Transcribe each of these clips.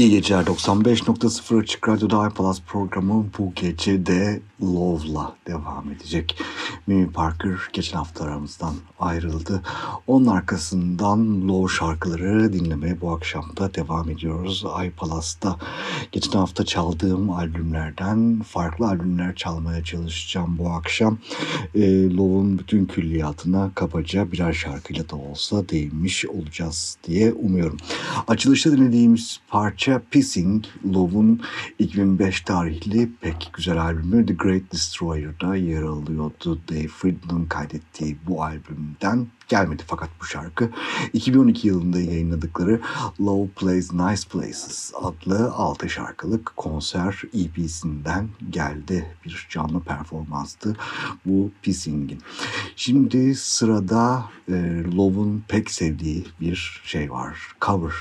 İyi geceler 95.0 Açık Radyo'da iPalaz programı bu gece de Love'la devam edecek. Mimi Parker geçen hafta aramızdan ayrıldı. Onun arkasından Love şarkıları dinlemeye bu akşam da devam ediyoruz. iPalaz'da geçen hafta çaldığım albümlerden farklı albümler çalmaya çalışacağım bu akşam. E, Love'un bütün külliyatına kabaca birer şarkıyla da olsa değinmiş olacağız diye umuyorum. Açılışta dinlediğimiz parça Pissing, Love'un 2005 tarihli pek güzel albümü The Great Destroyer'da yer alıyordu. Dave Friedman'ın kaydettiği bu albümden gelmedi fakat bu şarkı 2012 yılında yayınladıkları Love Plays Nice Places adlı 6 şarkılık konser EP'sinden geldi. Bir canlı performanstı bu Pissing'in. Şimdi sırada e, Love'un pek sevdiği bir şey var. Cover.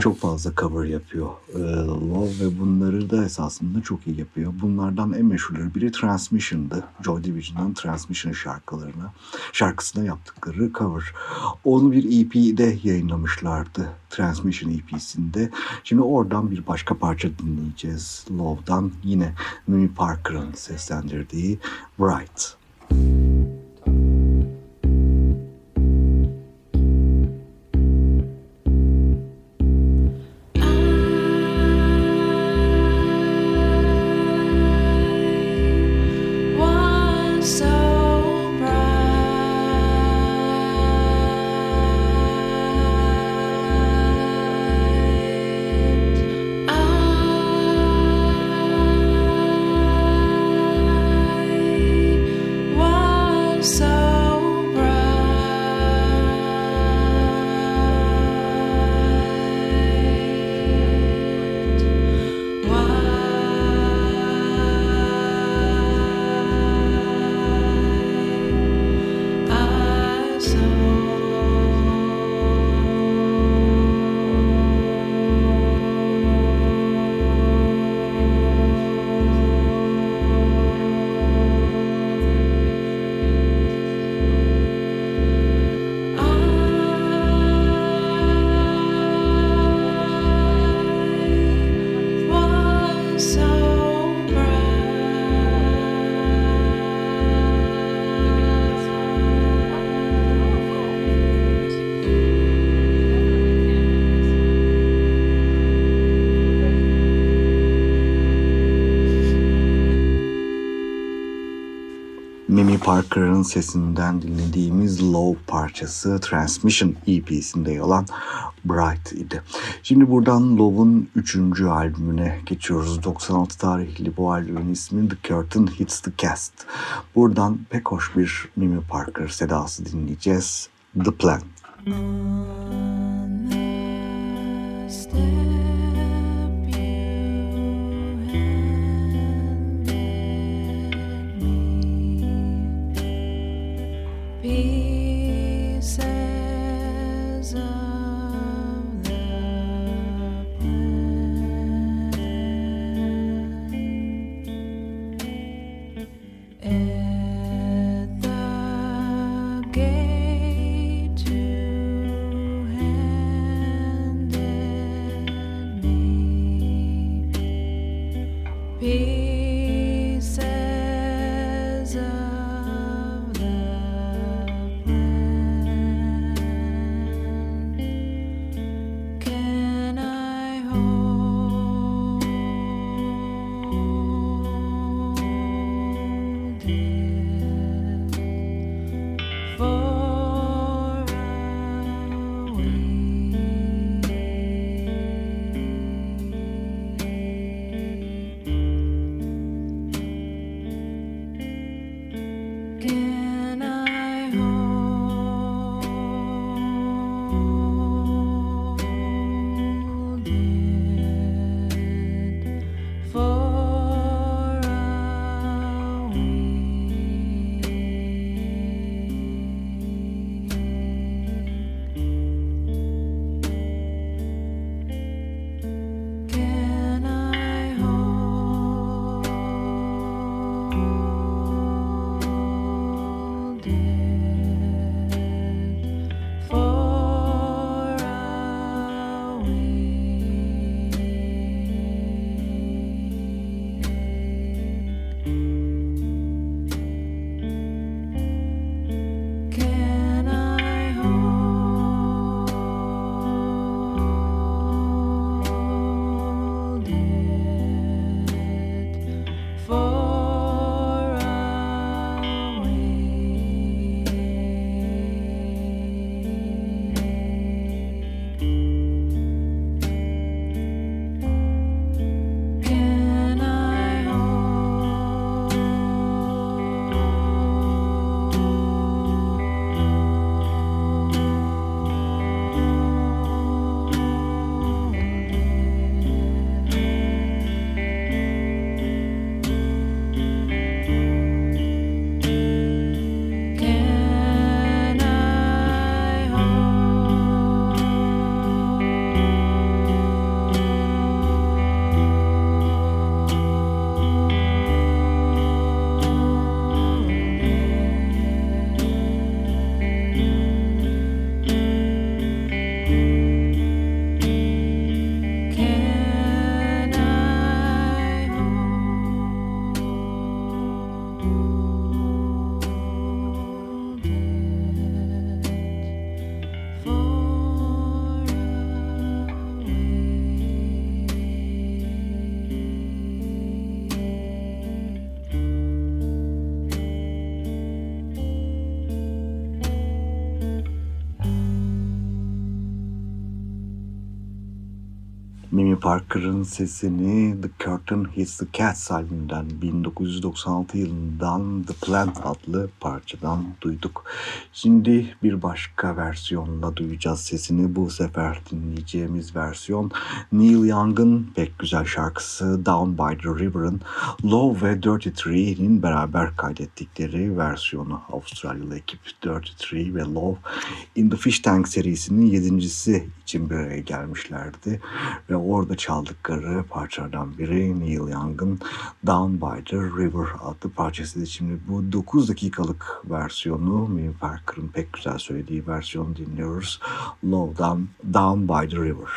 Çok fazla cover yapıyor e, Love ve bunları da esasında çok iyi yapıyor. Bunlardan en meşhurları biri Transmission'dı. Joy Division'ın Transmission şarkılarına, şarkısına yaptıkları cover. Onu bir EP'de yayınlamışlardı. Transmission EP'sinde. Şimdi oradan bir başka parça dinleyeceğiz. Love'dan yine Mimi Parker'ın seslendirdiği Bright. Müzik Parker'ın sesinden dinlediğimiz Low parçası Transmission EP'sinde yer alan Bright idi. Şimdi buradan Love'un üçüncü albümüne geçiyoruz. 96 tarihli bu albümün ismi The Curtain Hits the Cast. Buradan pek hoş bir Mimi Parker sedası dinleyeceğiz. The Plan. Stay. Parker'ın sesini The Curtain Hits the Cats albümünden 1996 yılından The Plant adlı parçadan duyduk. Şimdi bir başka versiyonla duyacağız sesini. Bu sefer dinleyeceğimiz versiyon Neil Young'ın pek güzel şarkısı Down by the River'ın Love ve Dirty Three'nin beraber kaydettikleri versiyonu. Avustralyalı ekip Dirty Three ve Love in the Fish Tank serisinin yedincisi için bir araya gelmişlerdi. Ve orada çaldıkları parçalardan biri Neil Young'ın Down by the River adlı parçasıydı. Şimdi bu 9 dakikalık versiyonu Mimi Parker'ın pek güzel söylediği versiyonu dinliyoruz. Low'dan Down by the River.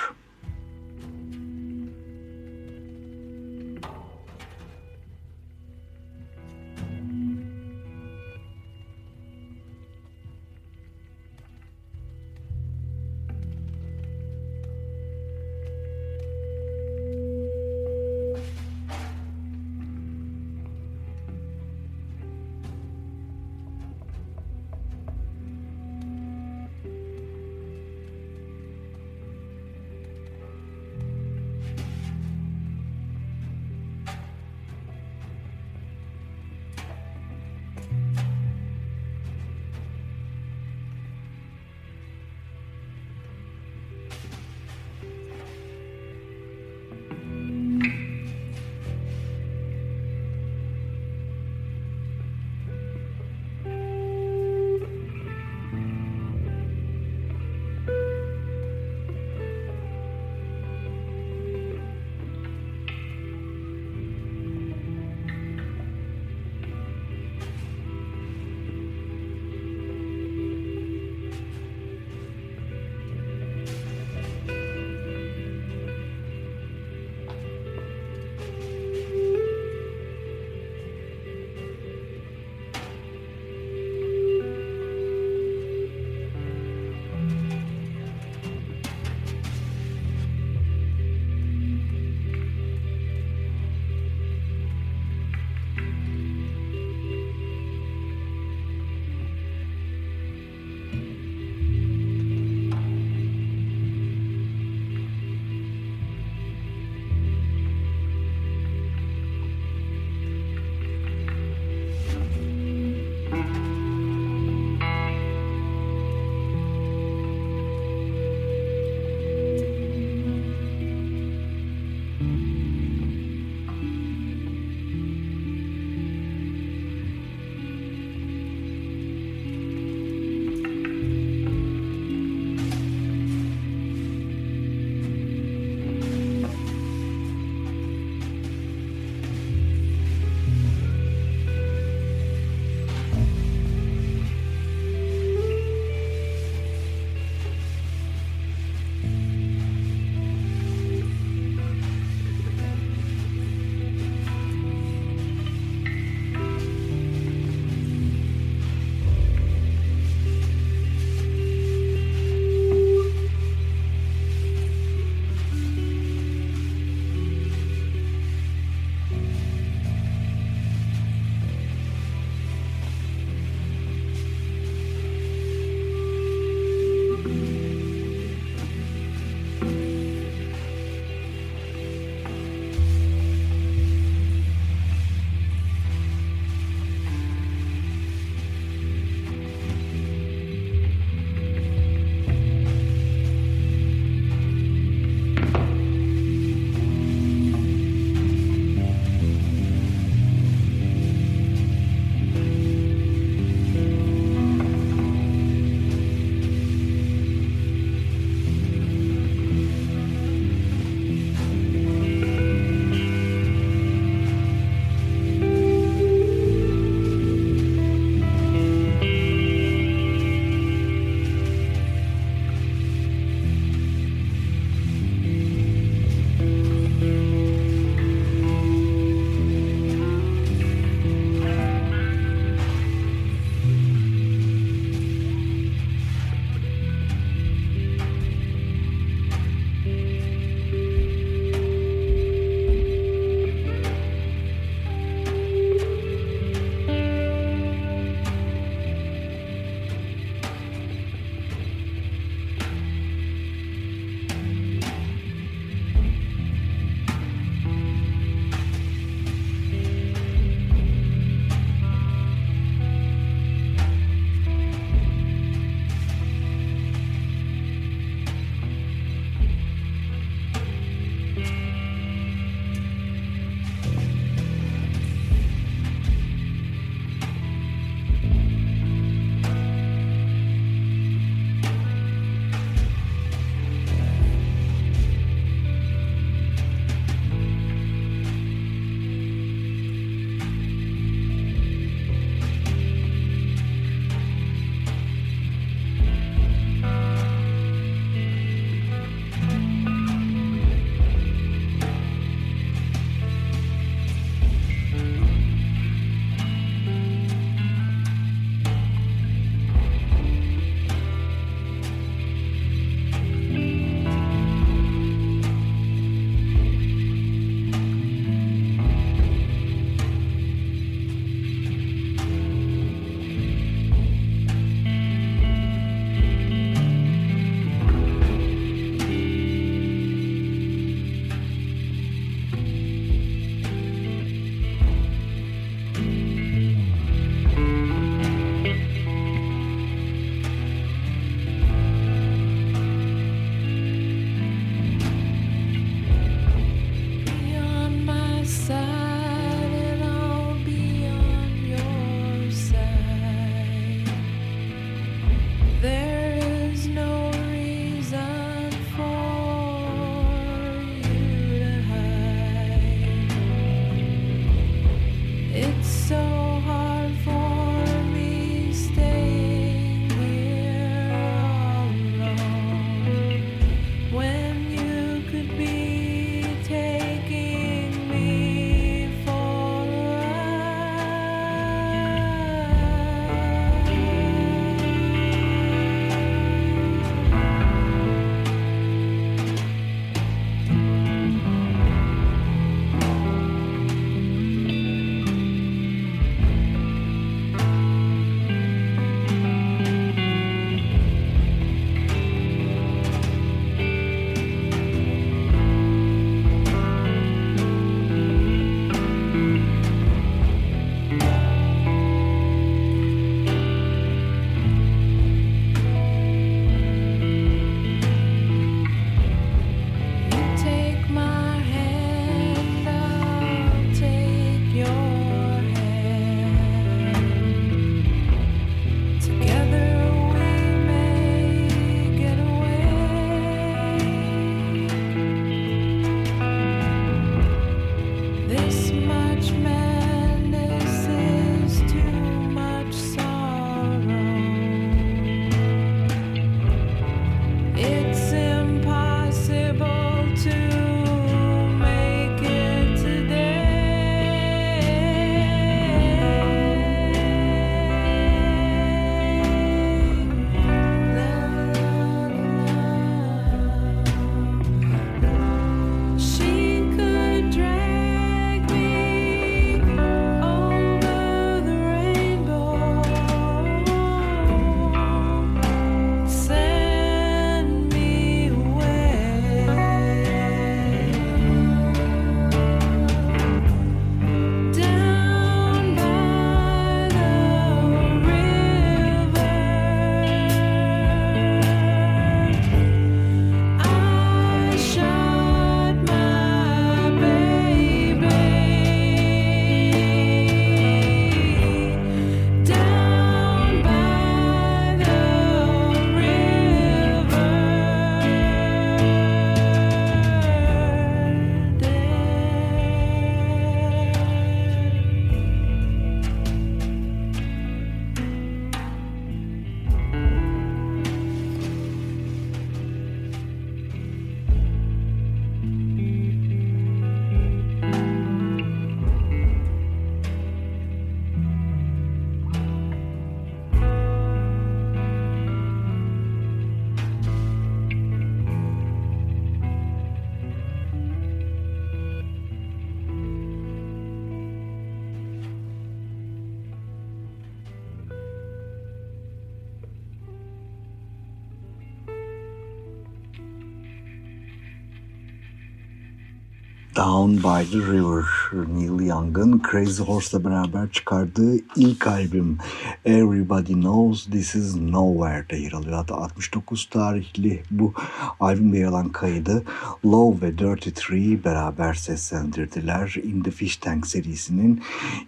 Down by the River Neil Young'ın Crazy Horse'la beraber çıkardığı ilk albüm Everybody Knows This Is Nowhere'de yer alıyor. Hatta 69 tarihli bu albümde yer alan kaydı Love ve Dirty Three beraber seslendirdiler. In the Fish Tank serisinin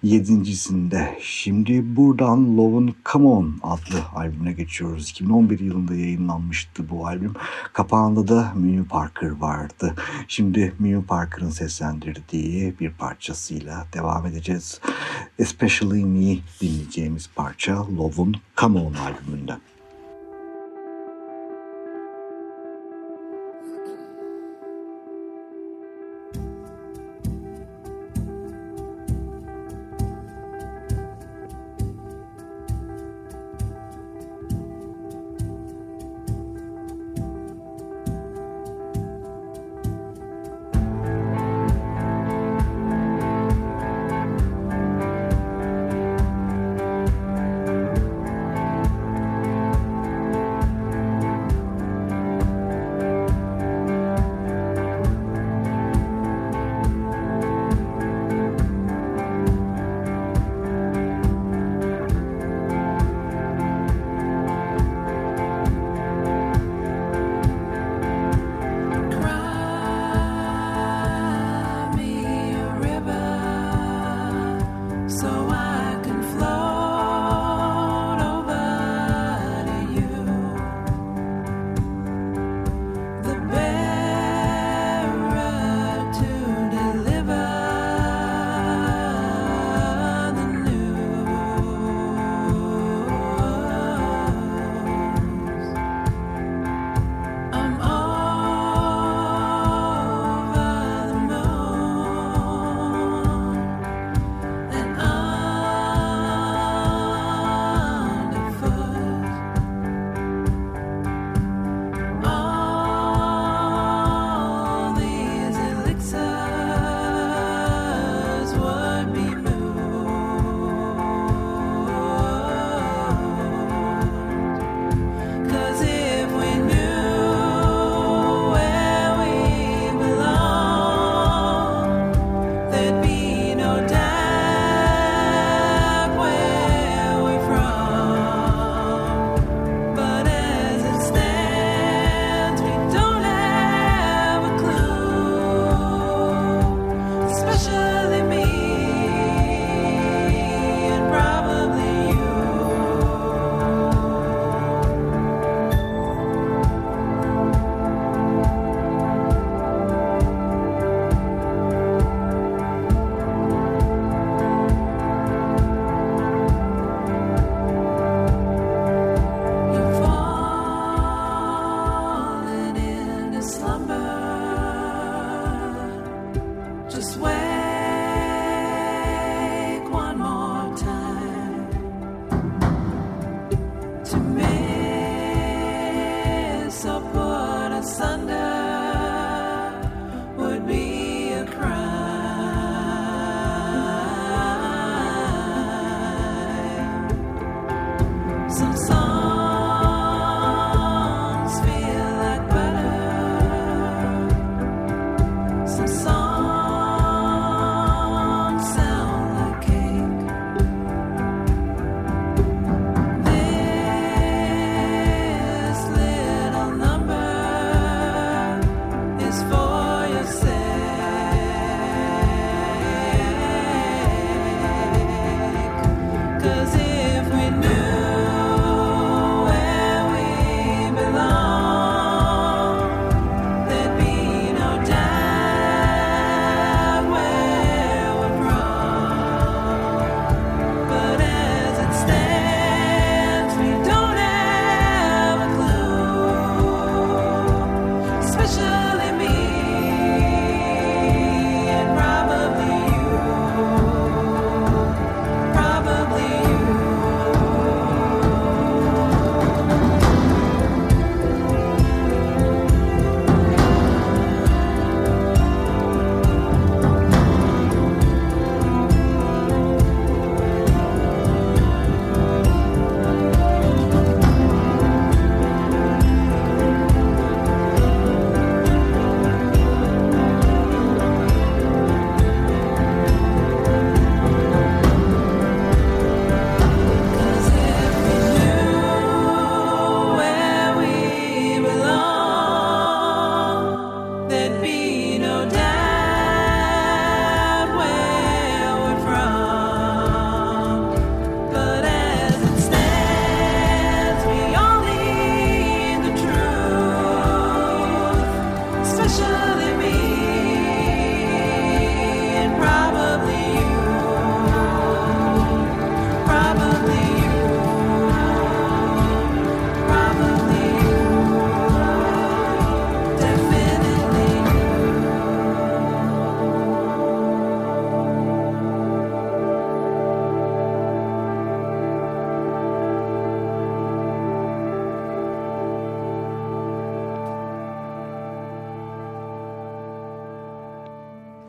yedincisinde. Şimdi buradan Love'ın Come On adlı albümüne geçiyoruz. 2011 yılında yayınlanmıştı bu albüm. Kapağında da Mew Parker vardı. Şimdi Mew Parker'ın seslendirdiği bir parçasıyla devam edeceğiz. Especially Me dinleyeceğimiz parça Love'un Come On albümünden.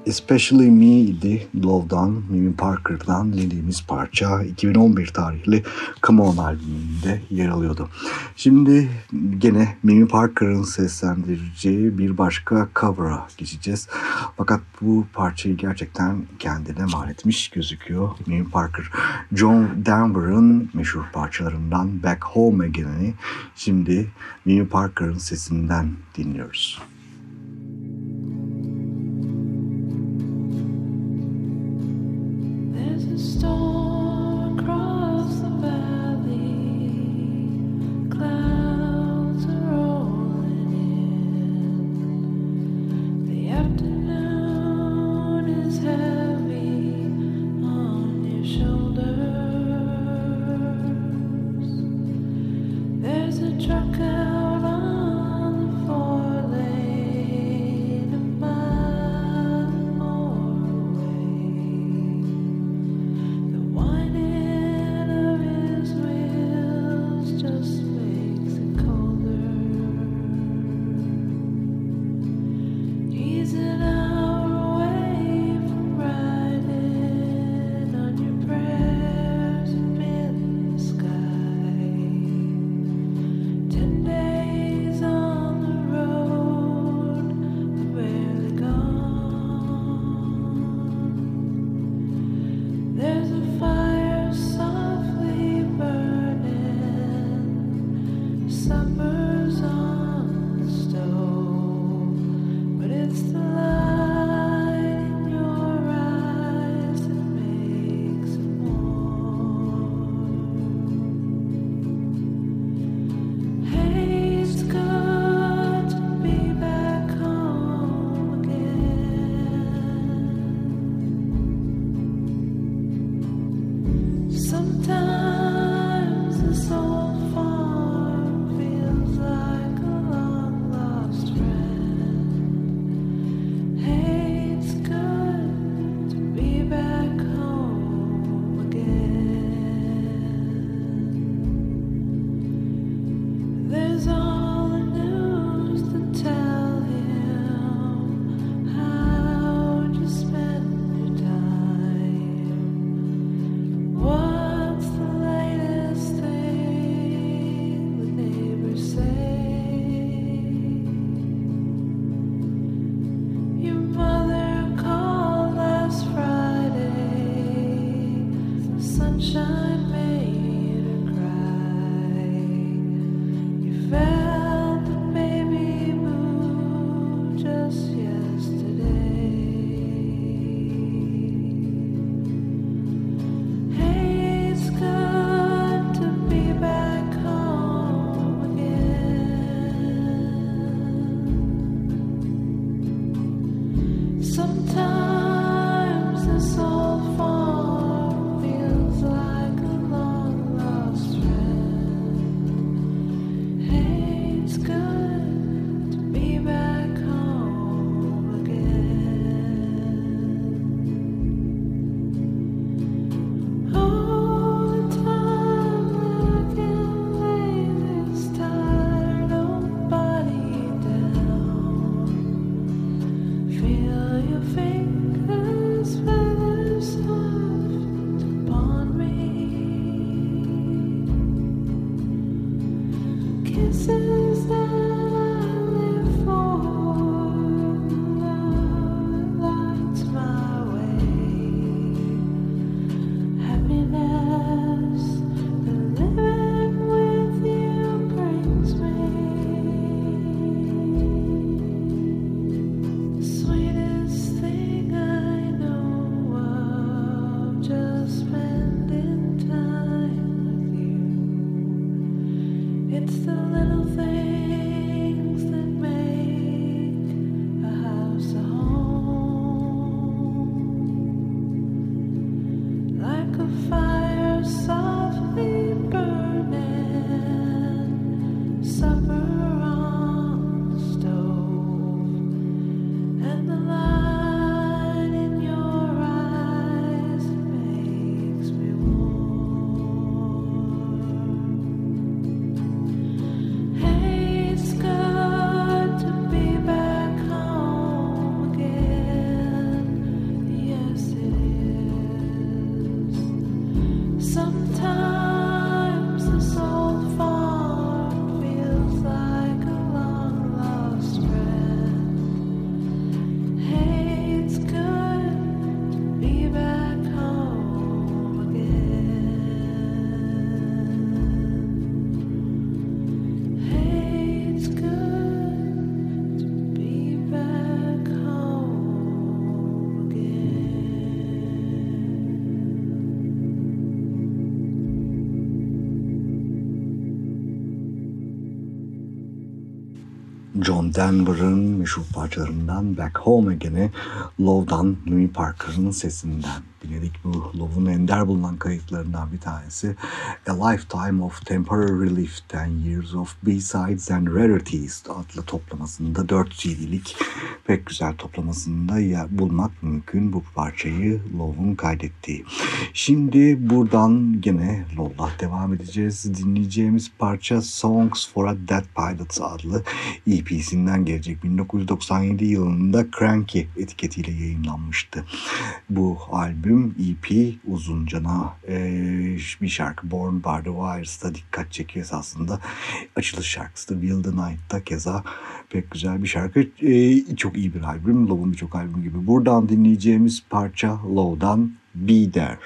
Especially Me idi Love'dan, Mimi Parker'dan dinlediğimiz parça 2011 tarihli Come On albümünde yer alıyordu. Şimdi gene Mimi Parker'ın seslendireceği bir başka cover'a geçeceğiz. Fakat bu parçayı gerçekten kendine mal etmiş gözüküyor Mimi Parker. John Denver'ın meşhur parçalarından Back Home Again'i şimdi Mimi Parker'ın sesinden dinliyoruz. face John Denver'ın meşhur parçalarından Back Home Again'i Love'dan, Louis Parker'ın sesinden dinledik. Bu Love'un ender bulunan kayıtlarından bir tanesi A Lifetime of Temporary Relief, Ten Years of B-Sides and Rarities adlı toplamasında 4 CD'lik pek güzel toplamasında bulmak mümkün bu parçayı Love'un kaydettiği. Şimdi buradan gene Love'la devam edeceğiz. Dinleyeceğimiz parça Songs for a Dead Pilot adlı EP'sinden gelecek. 1997 yılında Cranky etiketiyle yayınlanmıştı. Bu albüm EP uzuncana e, bir şarkı Born by the Wires'ta dikkat çekiyor esasında. Açılış şarkısı da Will the Night'ta keza pek güzel bir şarkı. E, çok iyi bir albüm. Love'un birçok albüm gibi. Buradan dinleyeceğimiz parça Love'dan Be There.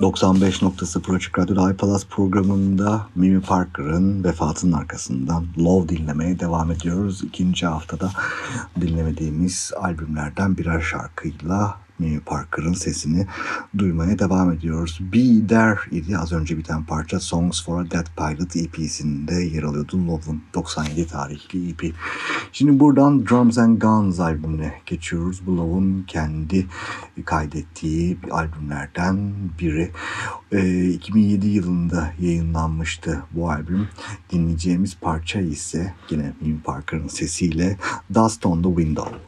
95.0 Açık Radyo'da iPalaz programında Mimi Parker'ın vefatının arkasından Love dinlemeye devam ediyoruz. İkinci haftada dinlemediğimiz albümlerden birer şarkıyla Mimi Parker'ın sesini duymaya devam ediyoruz. Be There idi az önce biten parça Songs for a Dead Pilot EP'sinde yer alıyordu. Love'un 97 tarihli EP. Şimdi buradan Drums and Guns albümüne geçiyoruz. Bu Love'un kendi kaydettiği albümlerden biri. E, 2007 yılında yayınlanmıştı bu albüm. Dinleyeceğimiz parça ise yine Mimi Parker'ın sesiyle Dust on the Window.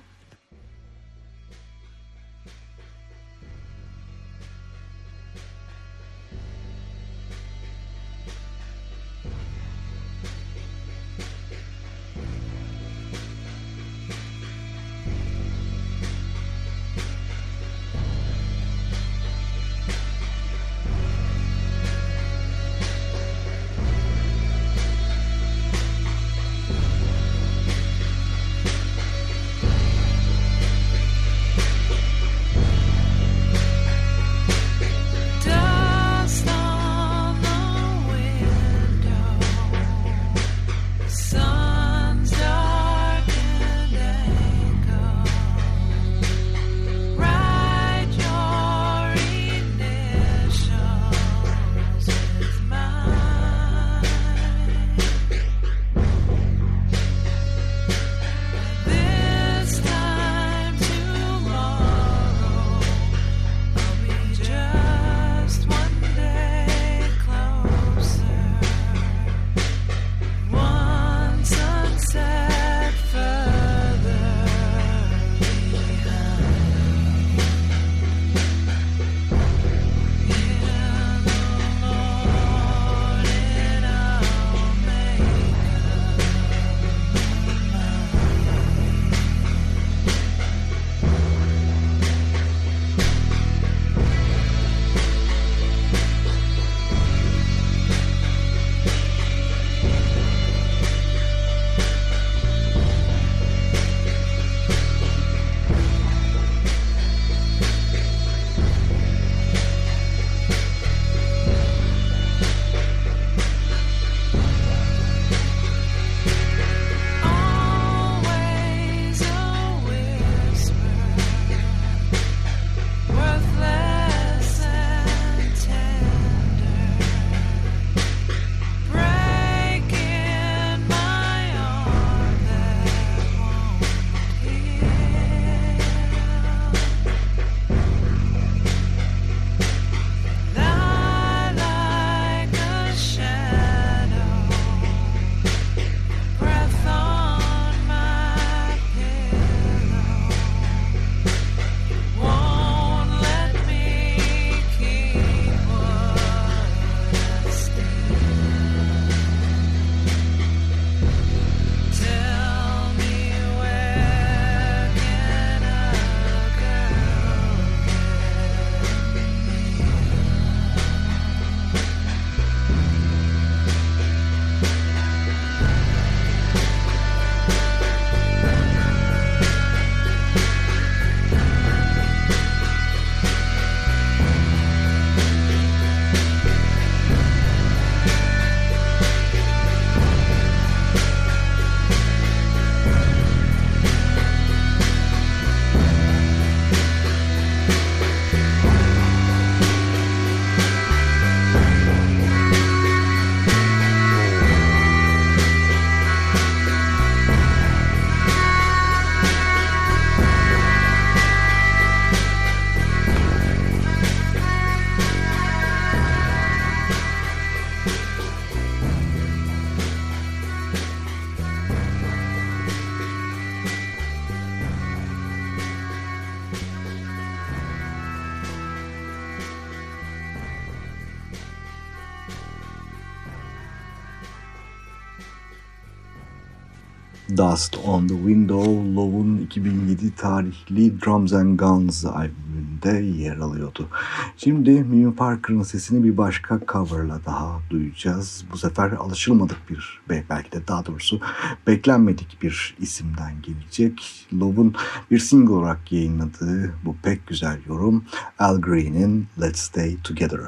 Dust on the Window, Love'un 2007 tarihli Drums and Guns albümünde yer alıyordu. Şimdi Mimi Parker'ın sesini bir başka coverla daha duyacağız. Bu sefer alışılmadık bir, belki de daha doğrusu beklenmedik bir isimden gelecek. Love'un bir single olarak yayınladığı bu pek güzel yorum Al Green'in Let's Stay Together.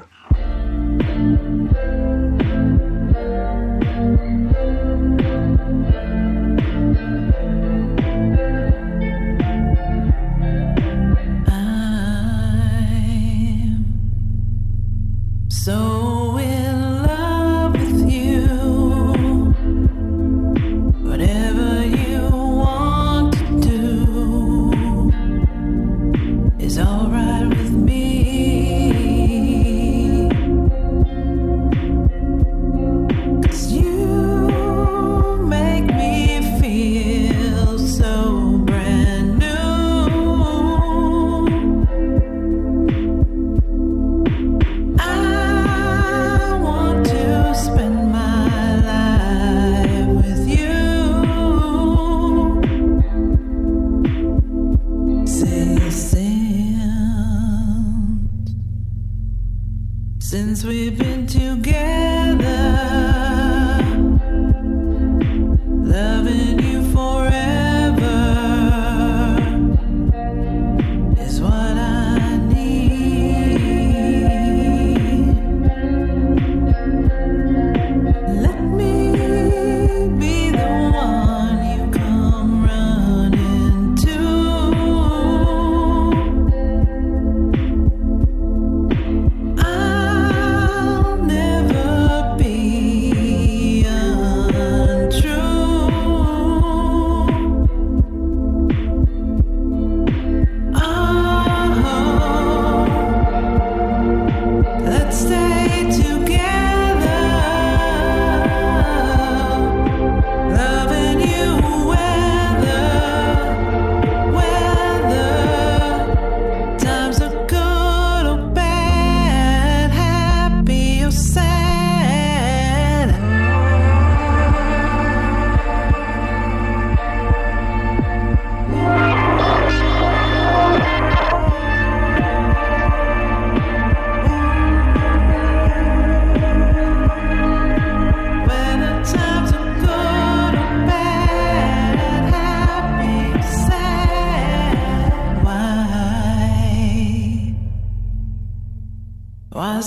Müzik So in love with you. Whatever you want to do is alright with me.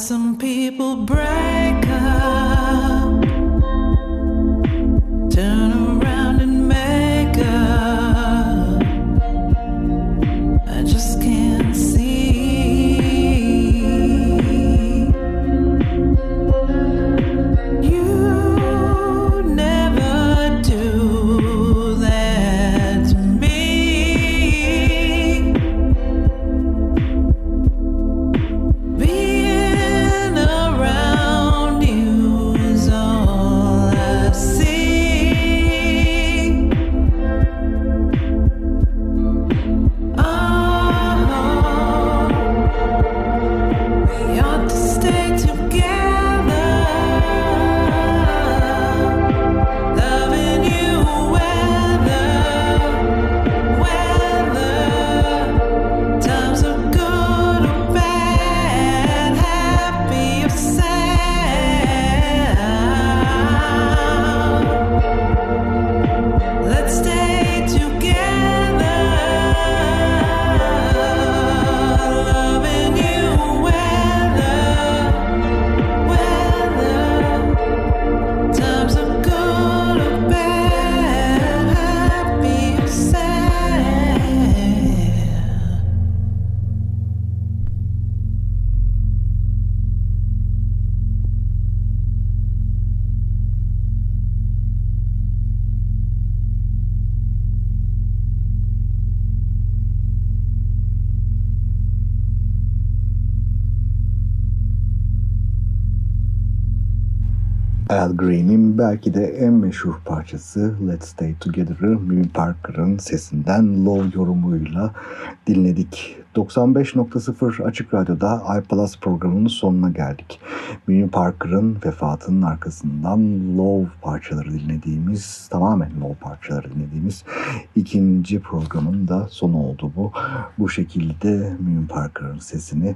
some people break. Al Green'in belki de en meşhur parçası Let's Stay Together'ı Mimi Parker'ın sesinden low yorumuyla dinledik. 95.0 Açık Radyo'da iPlus programının sonuna geldik. Mimi Parker'ın vefatının arkasından low parçaları dinlediğimiz, tamamen low parçaları dinlediğimiz ikinci programın da sonu oldu bu. Bu şekilde Mimi Parker'ın sesini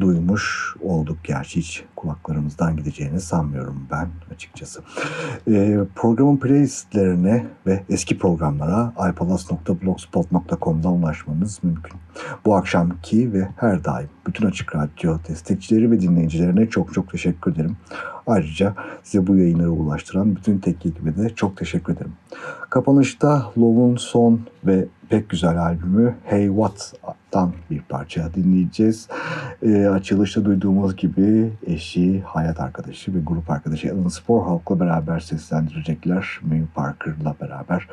duymuş olduk. Gerçi hiç kulaklarımızdan gideceğini sanmıyorum ben açıkçası. Ee, programın playlistlerine ve eski programlara iPalaz.blogspot.com'dan ulaşmanız mümkün. Bu akşamki ve her daim bütün Açık Radyo destekçileri ve dinleyicilerine çok çok teşekkür ederim. Ayrıca size bu yayınları ulaştıran bütün tek de çok teşekkür ederim. Kapanışta Love'un son ve pek güzel albümü Hey What'tan bir parça dinleyeceğiz. E, açılışta duyduğumuz gibi eşi, hayat arkadaşı ve grup arkadaşı Alan Sporhawk'la beraber seslendirecekler. Mimi Parker'la beraber.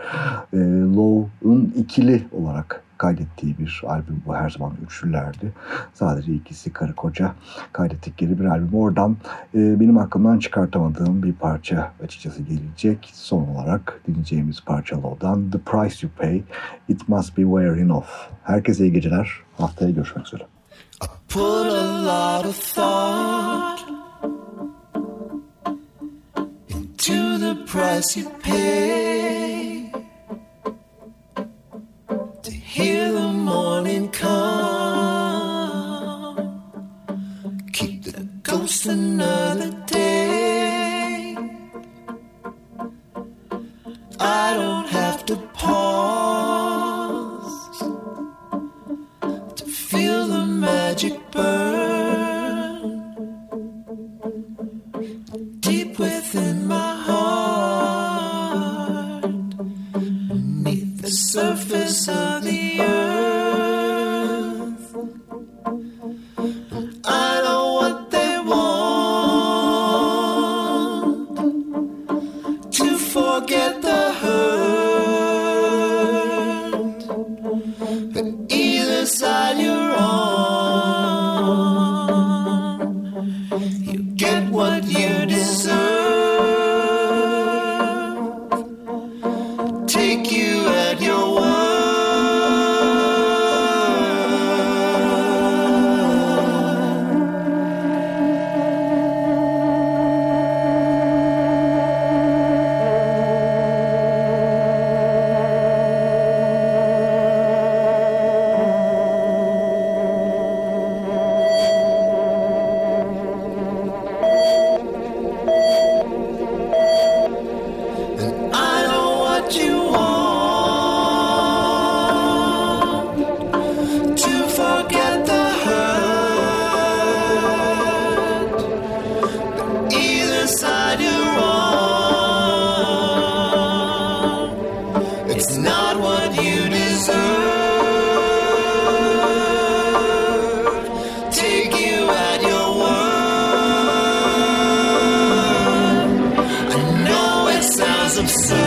E, Love'un ikili olarak kaydettiği bir albüm bu her zaman üçlülerdi. Sadece ikisi karı koca kaydettikleri bir albüm. Oradan e, benim aklımdan çıkartamadığım bir parça açıkçası gelecek. Son olarak dinleyeceğimiz parça Low'dan The Price You Pay It Must Be Wearing Off. Herkese iyi geceler. Haftaya görüşmek üzere. Put a lot of thought into the price you pay hear the morning come. Keep the ghost another day. of sun.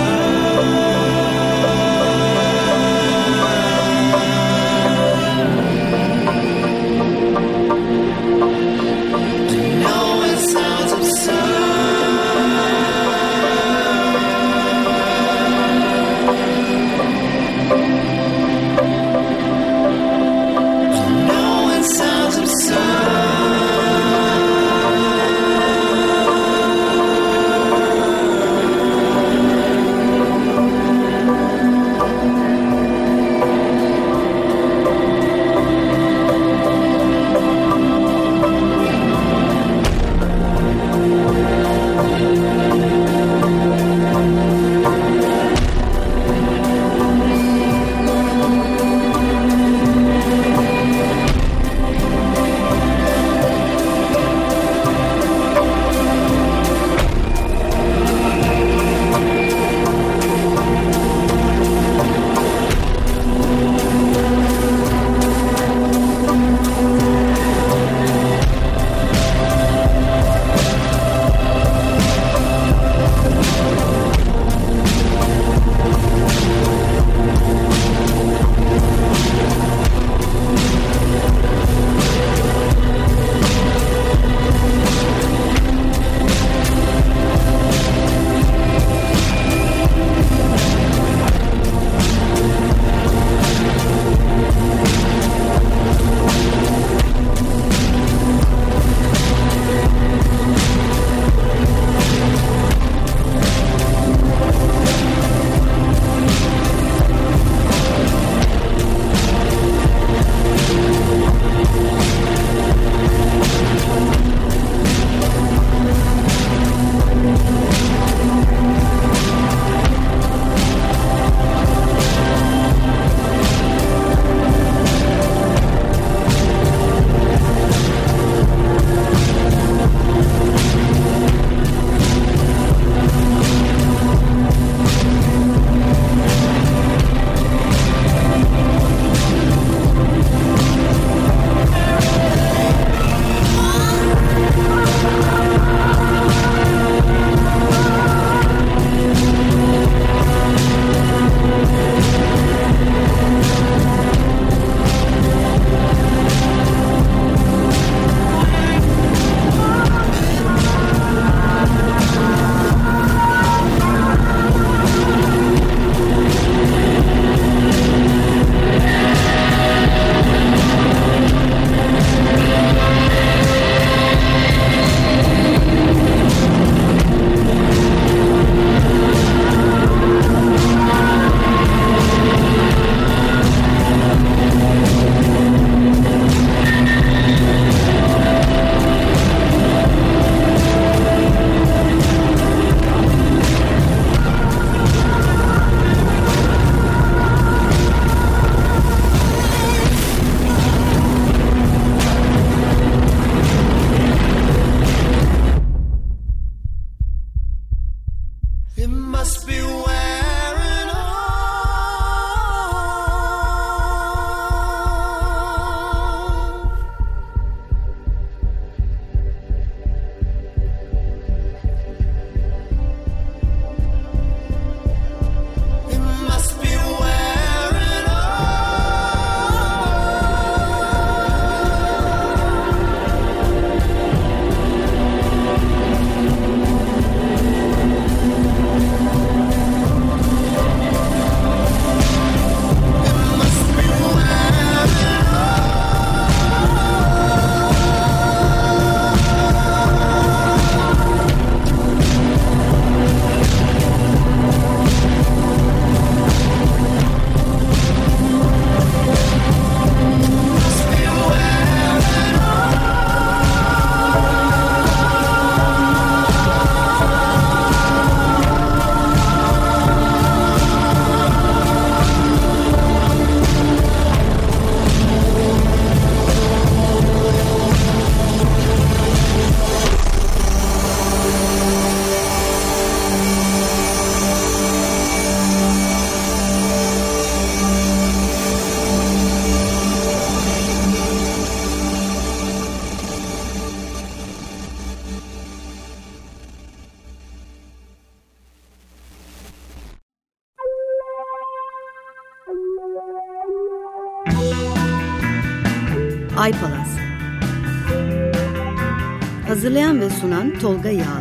Sunan Tolga Yağlı